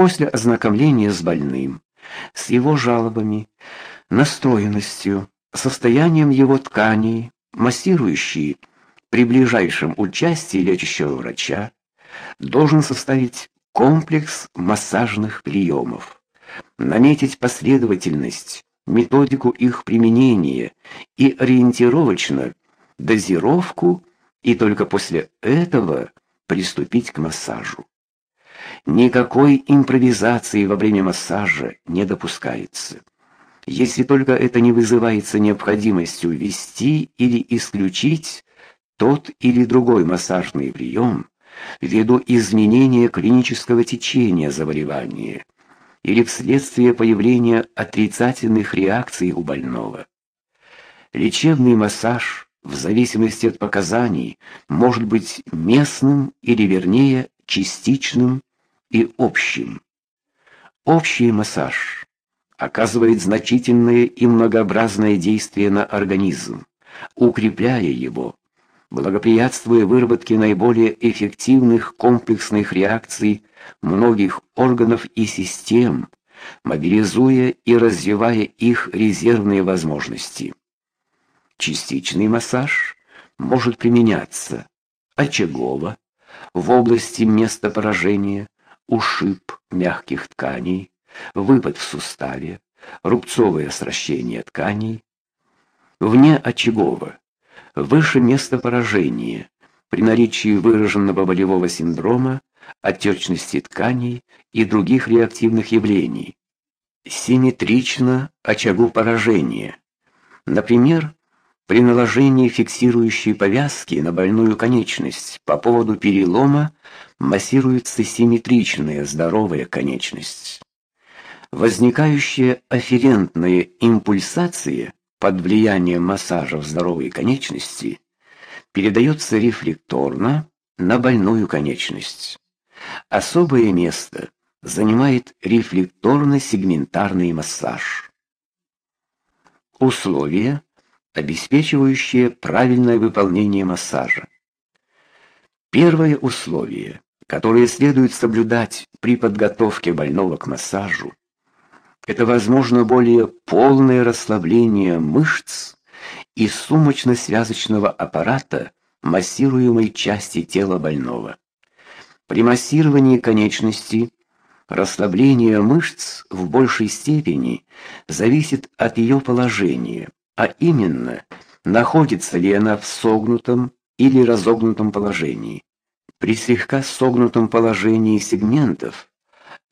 После ознакомления с больным, с его жалобами, настроенностью, состоянием его тканей, массирующий при ближайшем участии лечащего врача должен составить комплекс массажных приемов, наметить последовательность, методику их применения и ориентировочно дозировку и только после этого приступить к массажу. Никакой импровизации во время массажа не допускается. Если только это не вызывается необходимостью ввести или исключить тот или другой массажный прием ввиду изменения клинического течения заболевания или вследствие появления отрицательных реакций у больного. Лечебный массаж в зависимости от показаний может быть местным или вернее частичным и общим. Общий массаж оказывает значительное и многообразное действие на организм, укрепляя его, благоприятствуя выработке наиболее эффективных комплексных реакций многих органов и систем, мобилизуя и развивая их резервные возможности. Частичный массаж может применяться очагово в области места поражения, ушиб мягких тканей, выпад в суставе, рубцовое сращение тканей, вне очагово, выше места поражения, при наличии выраженного болевого синдрома, отечности тканей и других реактивных явлений. Симметрично очагу поражения. Например, при наложении фиксирующей повязки на больную конечность по поводу перелома массируется симметричная здоровая конечность. Возникающая афферентная импульсация под влиянием массажа в здоровой конечности передается рефлекторно на больную конечность. Особое место занимает рефлекторно-сегментарный массаж. Условия обеспечивающие правильное выполнение массажа. Первое условие, которое следует соблюдать при подготовке больного к массажу, это возможно более полное расслабление мышц и сумочно-связочного аппарата массируемой части тела больного. При массировании конечности расслабление мышц в большей степени зависит от ее положения а именно, находится ли она в согнутом или разогнутом положении. При слегка согнутом положении сегментов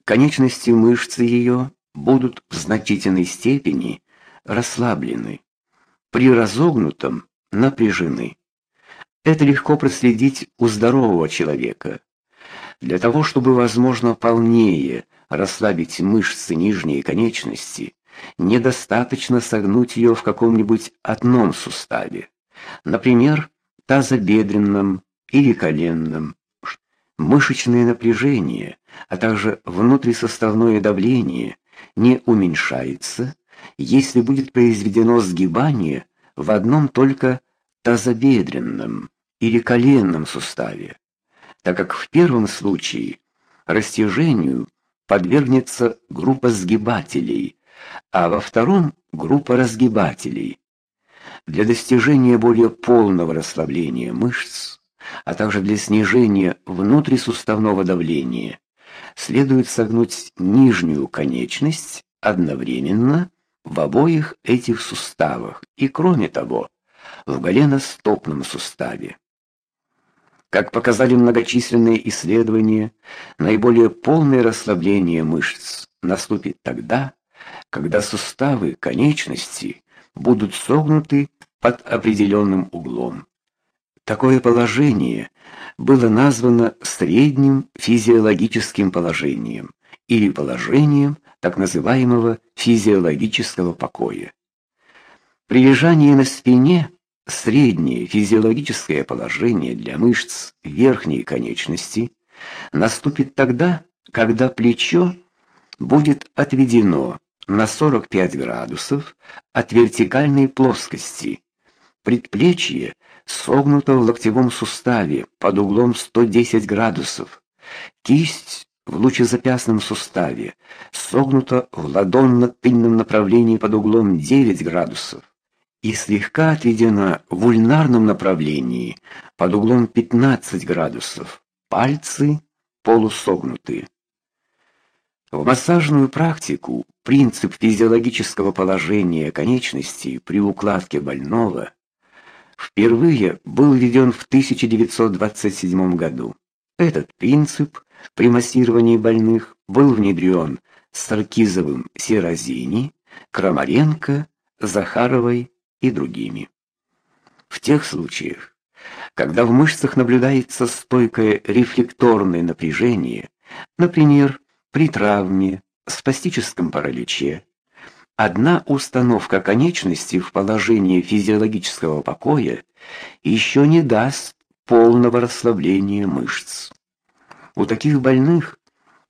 конечности мышцы ее будут в значительной степени расслаблены. При разогнутом напряжены. Это легко проследить у здорового человека. Для того, чтобы возможно полнее расслабить мышцы нижней конечности, недостаточно согнуть ее в каком-нибудь одном суставе, например, тазобедренном или коленном. Мышечное напряжение, а также внутрисуставное давление не уменьшается, если будет произведено сгибание в одном только тазобедренном или коленном суставе, так как в первом случае растяжению подвергнется группа сгибателей, а во втором группа разгибателей. Для достижения более полного расслабления мышц, а также для снижения внутрисуставного давления, следует согнуть нижнюю конечность одновременно в обоих этих суставах и, кроме того, в голеностопном суставе. Как показали многочисленные исследования, наиболее полное расслабление мышц наступит тогда, когда суставы конечности будут согнуты под определенным углом. Такое положение было названо средним физиологическим положением или положением так называемого физиологического покоя. При лежании на спине среднее физиологическое положение для мышц верхней конечности наступит тогда, когда плечо будет отведено на 45 градусов от вертикальной плоскости. Предплечье согнуто в локтевом суставе под углом 110 градусов. Кисть в лучезапястном суставе согнута в ладонно-тыльном направлении под углом 9 градусов и слегка отведена в ульнарном направлении под углом 15 градусов. Пальцы полусогнуты. В массажную практику принцип физиологического положения конечностей при укладке больного впервые был введен в 1927 году. Этот принцип при массировании больных был внедрен Саркизовым, Сирозини, Крамаренко, Захаровой и другими. В тех случаях, когда в мышцах наблюдается стойкое рефлекторное напряжение, например, при травме, спастическом параличе, одна установка конечности в положении физиологического покоя еще не даст полного расслабления мышц. У таких больных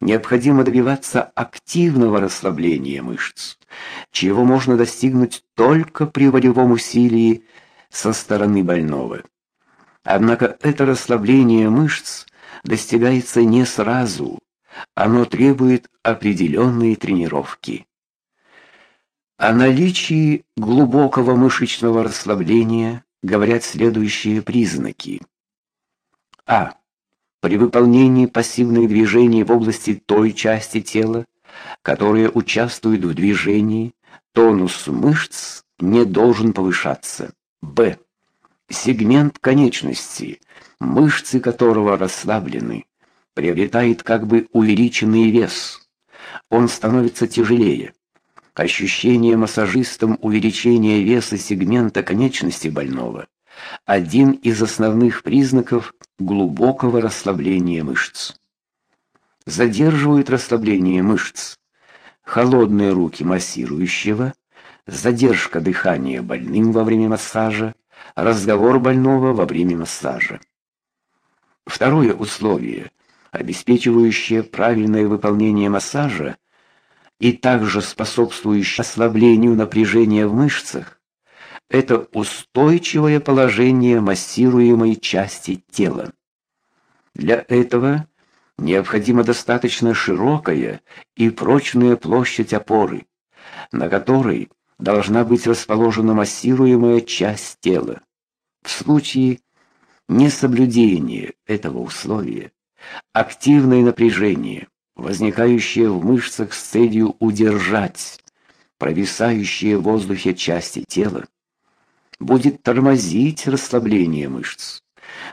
необходимо добиваться активного расслабления мышц, чего можно достигнуть только при волевом усилии со стороны больного. Однако это расслабление мышц достигается не сразу, оно требует определенной тренировки. О наличии глубокого мышечного расслабления говорят следующие признаки. А. При выполнении пассивных движений в области той части тела, которая участвует в движении, тонус мышц не должен повышаться. Б. Сегмент конечности, мышцы которого расслаблены, приобретает как бы увеличенный вес. Он становится тяжелее. Ощущение массажистом увеличения веса сегмента конечности больного один из основных признаков глубокого расслабления мышц. Задерживают расслабление мышц холодные руки массирующего, задержка дыхания больным во время массажа, разговор больного во время массажа. Второе условие обеспечивающее правильное выполнение массажа и также способствующее ослаблению напряжения в мышцах, это устойчивое положение массируемой части тела. Для этого необходима достаточно широкая и прочная площадь опоры, на которой должна быть расположена массируемая часть тела. В случае несоблюдения этого условия активное напряжение, возникающее в мышцах с целью удержать провисающие в воздухе части тела, будет тормозить расслабление мышц,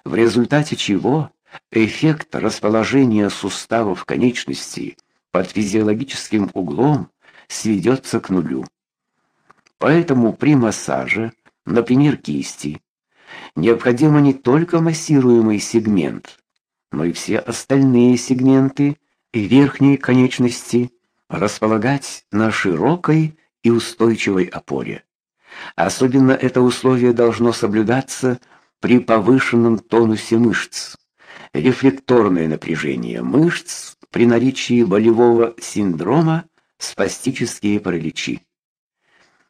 в результате чего эффект расположения суставов конечностей под физиологическим углом сведется к нулю. Поэтому при массаже, например, кисти, необходимо не только массируемый сегмент, но и все остальные сегменты и верхние конечности располагать на широкой и устойчивой опоре. Особенно это условие должно соблюдаться при повышенном тонусе мышц. Рефлекторное напряжение мышц при наличии болевого синдрома, спастические параличи.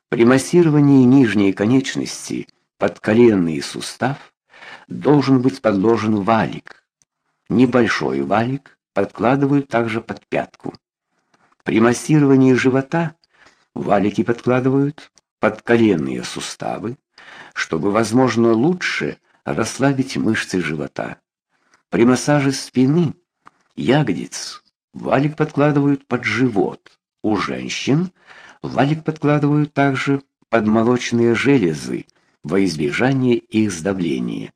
При массировании нижней конечности под коленный сустав должен быть подложен валик. Небольшой валик подкладывают также под пятку. При массировании живота валики подкладывают под коленные суставы, чтобы, возможно, лучше расслабить мышцы живота. При массаже спины, ягодиц валик подкладывают под живот. У женщин валик подкладывают также под молочные железы во избежание их сдавления.